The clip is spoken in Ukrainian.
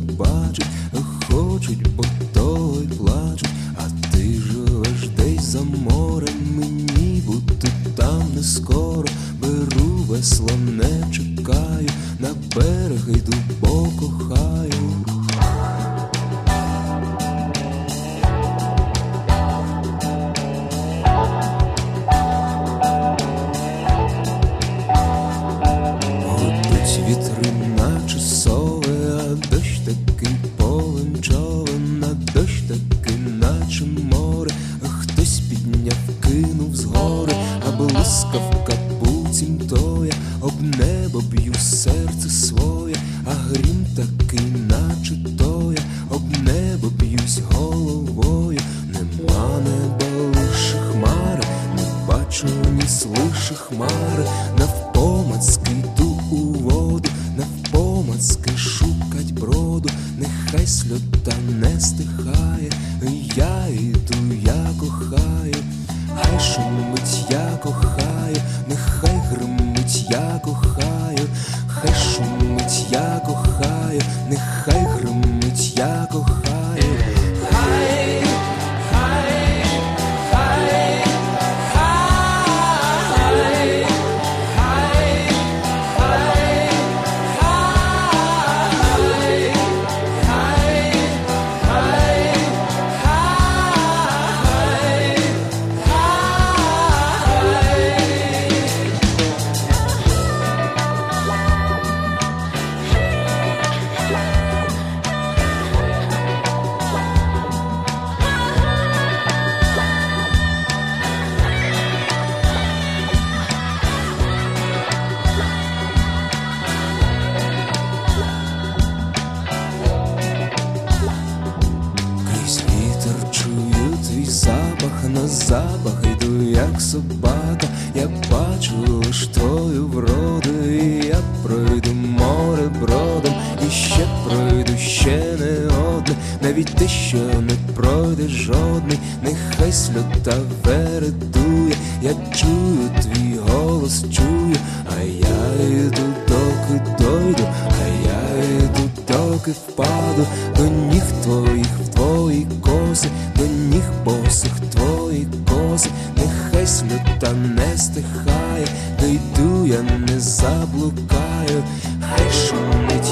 бачить, хочуть, бо то й плачуть, а ти живеш десь за морем, мені бути там не скоро беру весла не чекаю, на берег йду, бо кохаю. Вітри небо б'ю серце своє, а грім такий, наче тоя, об небо б'юсь головою, нема неба лише хмари, не бачу ні слише хмари, Jakob Heide. Запах, на запах йду, як собака. Я бачу лиш твою вроду, і я пройду море бродом, і ще пройду ще не одне, навіть те, що не пройде жодний, нехай сльота вередує, я чую твій голос, чую, а я йду, доки дойду, а я йду, доки впаду. До ніг твоїх до ніг босих твої коси, нехай сльота не стихає, дойду я не заблукаю, хай шумить